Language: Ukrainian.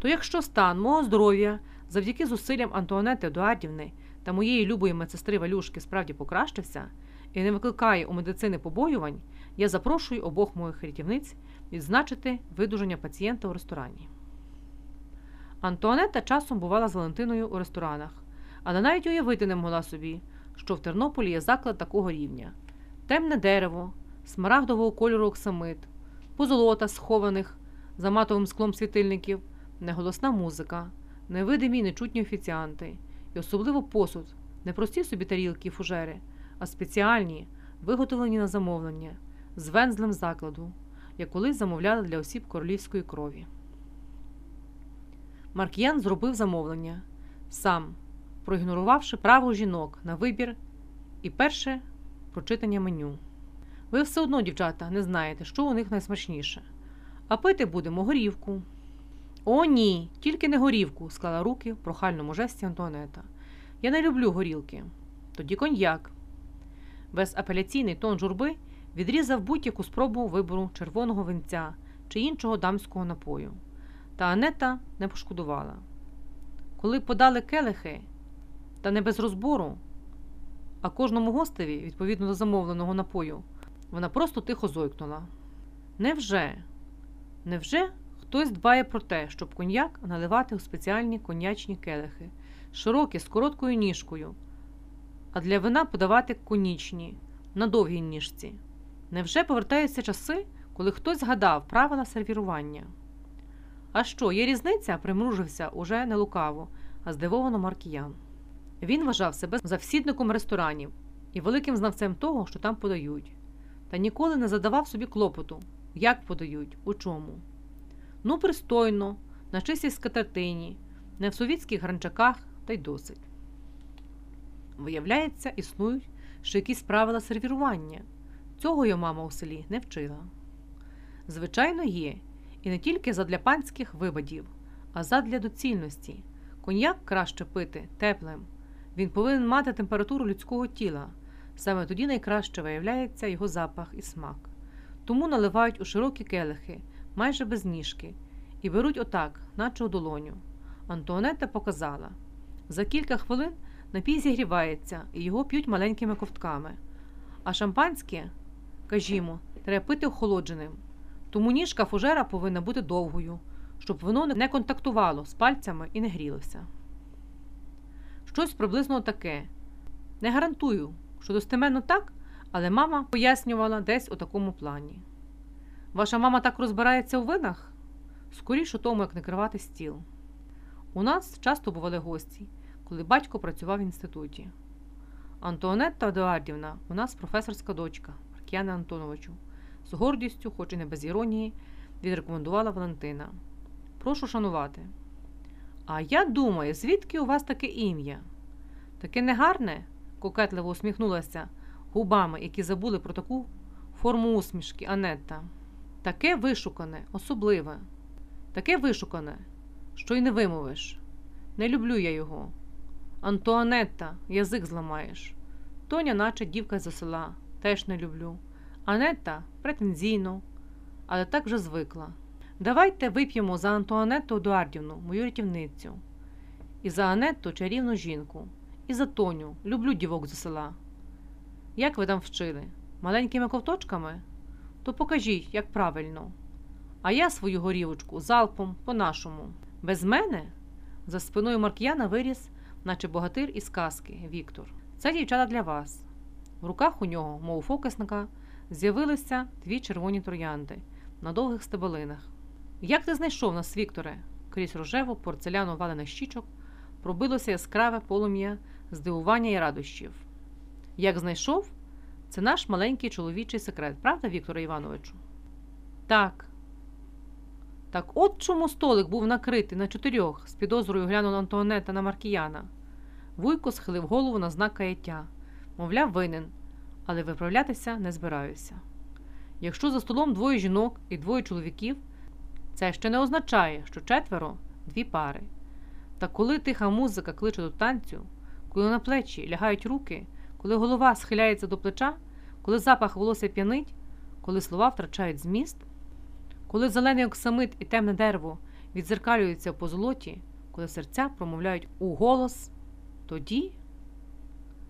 То якщо стан мого здоров'я завдяки зусиллям Антуанети Едуардівни та моєї любої медсестри Валюшки справді покращився і не викликає у медицини побоювань, я запрошую обох моїх рятівниць відзначити видужання пацієнта у ресторані. Антуанетта часом бувала з Валентиною у ресторанах, але навіть уявити не могла собі, що в Тернополі є заклад такого рівня: темне дерево, смарагдового кольору оксамит, позолота схованих за матовим склом світильників, неголосна музика, невидимі й нечутні офіціанти, і особливо посуд, не прості собі тарілки і фужери, а спеціальні, виготовлені на замовлення, з вензлем закладу, як колись замовляли для осіб королівської крові. Маркіян зробив замовлення сам, проігнорувавши право жінок на вибір і перше прочитання меню. Ви все одно, дівчата, не знаєте, що у них найсмачніше. А пити будемо горівку. О, ні, тільки не горівку, склала руки в прохальному жесті Антуанета. Я не люблю горілки. Тоді коньяк. Безапеляційний тон журби відрізав будь-яку спробу вибору червоного винця чи іншого дамського напою. Та Анета не пошкодувала. Коли подали келихи, та не без розбору, а кожному гостеві, відповідно до замовленого напою, вона просто тихо зойкнула. Невже? Невже хтось дбає про те, щоб коньяк наливати у спеціальні коньячні келихи, широкі з короткою ніжкою, а для вина подавати конічні, на довгій ніжці? Невже повертаються часи, коли хтось згадав правила сервірування? А що, є різниця? примружився уже не лукаво, а здивовано Маркіян. Він вважав себе завсідником ресторанів і великим знавцем того, що там подають, та ніколи не задавав собі клопоту, як подають, у чому. Ну, пристойно, на чистій скатертині, не в совітських гранчаках, та й досить. Виявляється, існують ще якісь правила сервірування. Цього його мама у селі не вчила. Звичайно, є, і не тільки задля панських вибадів, а задля доцільності. Коньяк краще пити теплим. Він повинен мати температуру людського тіла. Саме тоді найкраще виявляється його запах і смак. Тому наливають у широкі келихи, майже без ніжки, і беруть отак, наче у долоню. Антуанетта показала за кілька хвилин напій зігрівається, і його п'ють маленькими ковтками. А шампанське, кажімо, треба пити охолодженим. Тому ніжка фужера повинна бути довгою, щоб воно не контактувало з пальцями і не грілося. Щось приблизно таке. Не гарантую, що достеменно так, але мама пояснювала десь у такому плані. Ваша мама так розбирається у винах? Скоріше у тому, як накривати стіл. У нас часто бували гості, коли батько працював в інституті. Антуанетта Едуардівна у нас професорська дочка Маркіяна Антоновичу. З гордістю, хоч і не без іронії, відрекомендувала Валентина. Прошу шанувати. А я думаю, звідки у вас таке ім'я? Таке негарне, кокетливо усміхнулася губами, які забули про таку форму усмішки Анетта. Таке вишукане, особливе, таке вишукане, що й не вимовиш. Не люблю я його. Антуанетта, язик зламаєш. Тоня, наче дівка за села, теж не люблю. Анетта претензійно, але так вже звикла. Давайте вип'ємо за Антуанетту Едуардівну, мою рятівницю, і за Анетту чарівну жінку, і за Тоню, люблю дівок за села. Як ви там вчили? Маленькими ковточками? То покажіть, як правильно. А я свою горівочку залпом по-нашому. Без мене? За спиною Марк'яна виріс, наче богатир із казки Віктор. Це дівчата для вас. В руках у нього, мов фокусника, з'явилися дві червоні троянди на довгих стебелинах. Як ти знайшов нас, Вікторе? Крізь рожеву порцеляну валених щічок пробилося яскраве полум'я здивування і радощів. Як знайшов? Це наш маленький чоловічий секрет, правда, Вікторе Івановичу? Так. Так от чому столик був накритий на чотирьох, з підозрою глянула Антуанета на Маркіяна. Вуйко схилив голову на знак каяття, мовляв, винен, але виправлятися не збираюся. Якщо за столом двоє жінок і двоє чоловіків, це ще не означає, що четверо дві пари. Та коли тиха музика кличе до танцю, коли на плечі лягають руки, коли голова схиляється до плеча, коли запах волосся п'янить, коли слова втрачають зміст, коли зелений оксамит і темне дерево відзеркалюються по золоті, коли серця промовляють у голос, тоді